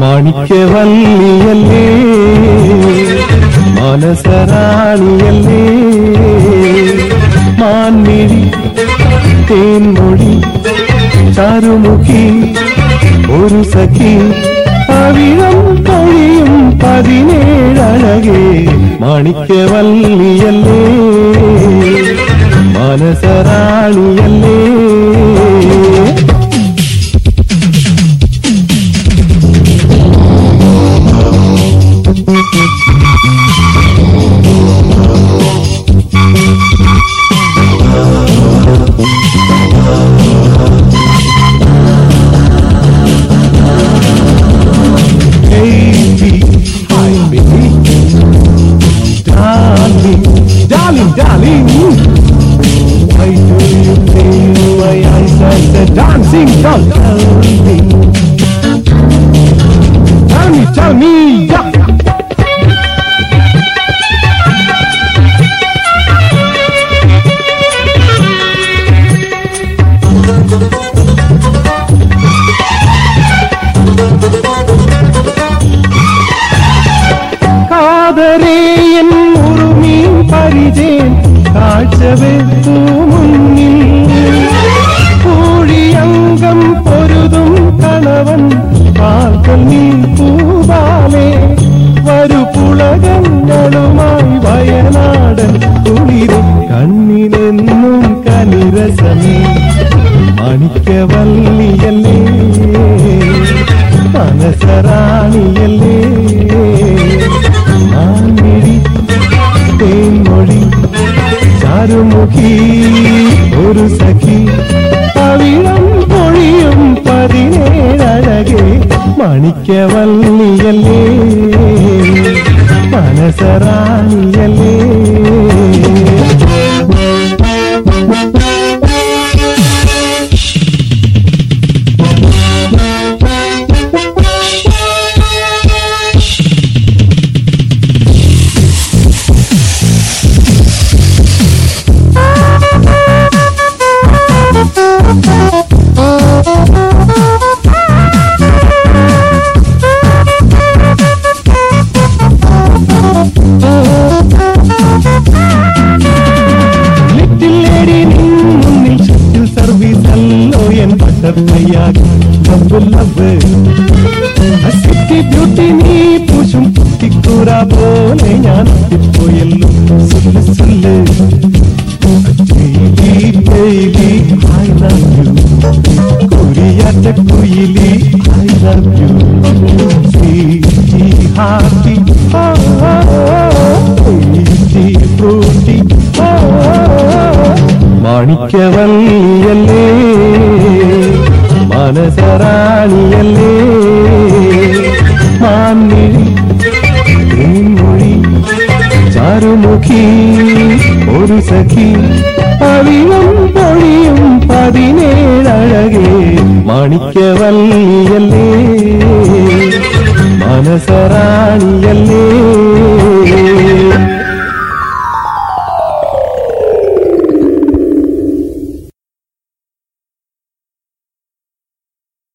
മാണിക്യവല്ലിയല്ലേ മനസറാണിയല്ലേ? മാൻമിഴി തേൻമൊഴി ചാരുമുഖി ഒരു സഖി. പവിഴം പൊഴിയും പതിനേഴഴകേ മാണിക്യവല്ലിയല്ലേ മനസറാണിയല്ലേ? dancing doll. Tell me, tell me, yeah. காதரே என் உருமீன் பரிதேன் காய்ச்சவே தூம் മാണിക്യവല്ലിയല്ലേ മനസറാണിയല്ലേ മാൻമിഴി തേൻമൊഴി ചാരുമുഖി ഒരു സഖി. പവിഴം പൊഴിയും പതിനേഴഴകെ മണിക്കവല്ലിയല്ലേ? ബട്ടർഫ്ലൈയാകി ലവ് ലവ് സിറ്റി ബ്യൂട്ടി നീ പൂശും കുത്തിക്കൂറ പോലെ ഞാൻ എത്തിപ്പോയല്ലോ സുല്ല് സുല്ല് ബേബി ഐ ലവ് യു കുരിയാറ്റ Kuyili I love you happy fruity മാണിക്യവല്ലിയല്ലേ മനസറാണിയല്ലേ മാൻമിഴി ചാരുമുഖി ഒരു സഖി. പവിഴം പൊഴിയും പതിനേഴഴകേ മാണിക്യവല്ലിയല്ലേ? മനസറാണിയല്ലേ